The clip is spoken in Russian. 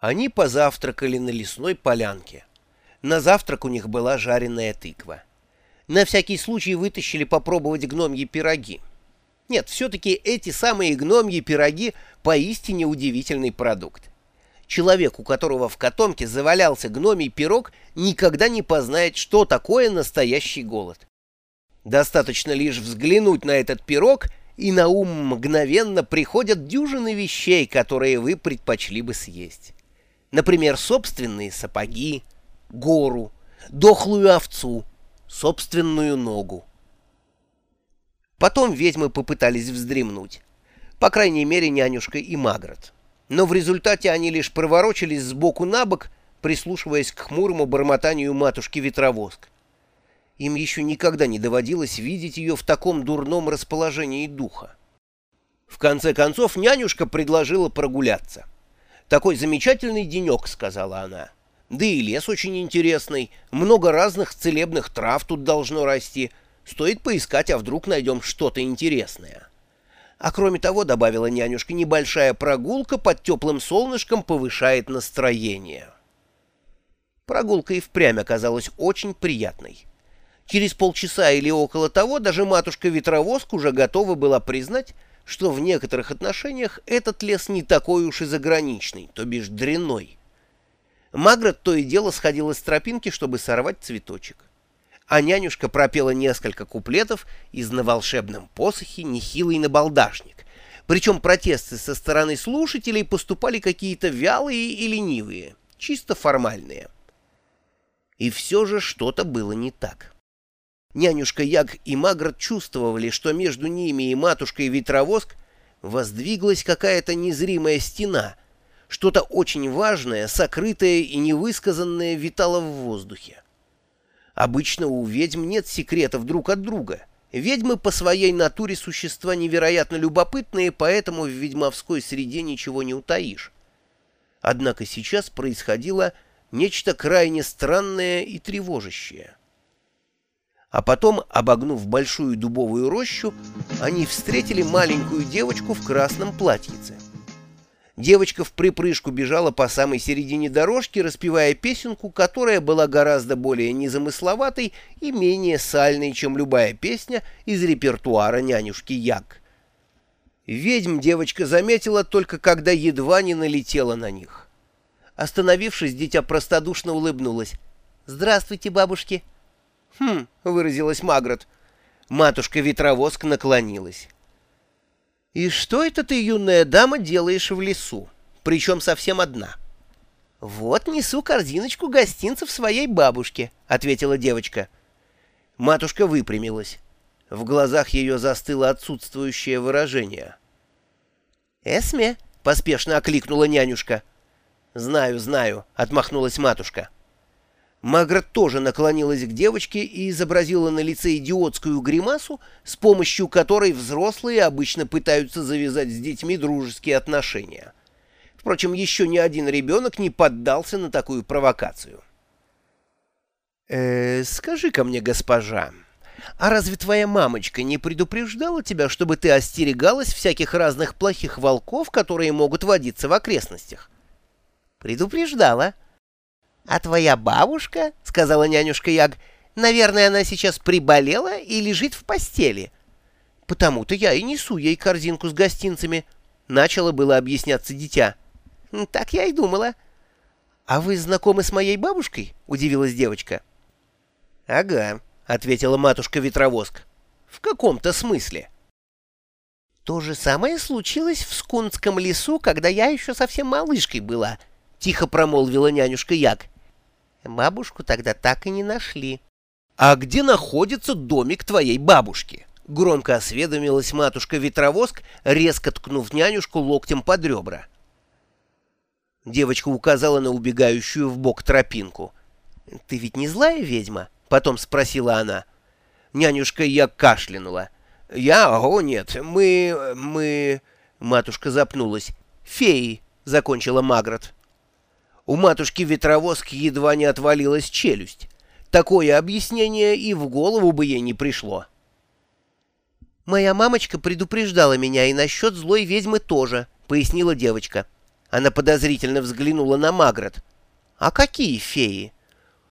Они позавтракали на лесной полянке. На завтрак у них была жареная тыква. На всякий случай вытащили попробовать гномьи пироги. Нет, все-таки эти самые гномьи пироги поистине удивительный продукт. Человек, у которого в котомке завалялся гномий пирог, никогда не познает, что такое настоящий голод. Достаточно лишь взглянуть на этот пирог, и на ум мгновенно приходят дюжины вещей, которые вы предпочли бы съесть. Например, собственные сапоги, гору, дохлую овцу, собственную ногу. Потом ведьмы попытались вздремнуть. По крайней мере, нянюшка и Магрот. Но в результате они лишь проворочились сбоку на бок, прислушиваясь к хмурому бормотанию матушки-ветровоск. Им еще никогда не доводилось видеть ее в таком дурном расположении духа. В конце концов, нянюшка предложила прогуляться. «Такой замечательный денек», — сказала она. «Да и лес очень интересный, много разных целебных трав тут должно расти. Стоит поискать, а вдруг найдем что-то интересное». А кроме того, добавила нянюшка, небольшая прогулка под теплым солнышком повышает настроение. Прогулка и впрямь оказалась очень приятной. Через полчаса или около того даже матушка-ветровозка уже готова была признать, что в некоторых отношениях этот лес не такой уж и заграничный, то бишь дрянной. Магрот то и дело сходила с тропинки, чтобы сорвать цветочек. А нянюшка пропела несколько куплетов из «На волшебном посохе нехилый набалдашник». Причем протесты со стороны слушателей поступали какие-то вялые и ленивые, чисто формальные. И все же что-то было не так. Нянюшка Яг и Магрот чувствовали, что между ними и матушкой Ветровоск воздвиглась какая-то незримая стена, что-то очень важное, сокрытое и невысказанное витало в воздухе. Обычно у ведьм нет секретов друг от друга. Ведьмы по своей натуре существа невероятно любопытные, поэтому в ведьмовской среде ничего не утаишь. Однако сейчас происходило нечто крайне странное и тревожащее а потом, обогнув большую дубовую рощу, они встретили маленькую девочку в красном платьице. Девочка в припрыжку бежала по самой середине дорожки, распевая песенку, которая была гораздо более незамысловатой и менее сальной, чем любая песня из репертуара нянюшки Яг. Ведьм девочка заметила только когда едва не налетела на них. Остановившись, дитя простодушно улыбнулась. «Здравствуйте, бабушки!» «Хм», — выразилась Магрот. Матушка-ветровоск наклонилась. «И что это ты, юная дама, делаешь в лесу? Причем совсем одна?» «Вот несу корзиночку гостинцев своей бабушке», — ответила девочка. Матушка выпрямилась. В глазах ее застыло отсутствующее выражение. «Эсме?» — поспешно окликнула нянюшка. «Знаю, знаю», — отмахнулась матушка. Магрот тоже наклонилась к девочке и изобразила на лице идиотскую гримасу, с помощью которой взрослые обычно пытаются завязать с детьми дружеские отношения. Впрочем, еще ни один ребенок не поддался на такую провокацию. «Э, «Скажи-ка мне, госпожа, а разве твоя мамочка не предупреждала тебя, чтобы ты остерегалась всяких разных плохих волков, которые могут водиться в окрестностях?» «Предупреждала». «А твоя бабушка, — сказала нянюшка Яг, — наверное, она сейчас приболела и лежит в постели. Потому-то я и несу ей корзинку с гостинцами. Начало было объясняться дитя. Так я и думала. «А вы знакомы с моей бабушкой?» — удивилась девочка. «Ага», — ответила матушка-ветровоск. «В каком-то смысле». «То же самое случилось в Скунском лесу, когда я еще совсем малышкой была», — тихо промолвила нянюшка Яг. Бабушку тогда так и не нашли. «А где находится домик твоей бабушки?» Громко осведомилась матушка-ветровоск, резко ткнув нянюшку локтем под ребра. Девочка указала на убегающую в бок тропинку. «Ты ведь не злая ведьма?» — потом спросила она. Нянюшка я кашлянула. «Я? О, нет, мы... мы...» Матушка запнулась. «Феи», — закончила Магрот. У матушки-ветровозки едва не отвалилась челюсть. Такое объяснение и в голову бы ей не пришло. «Моя мамочка предупреждала меня и насчет злой ведьмы тоже», — пояснила девочка. Она подозрительно взглянула на Магрот. «А какие феи?»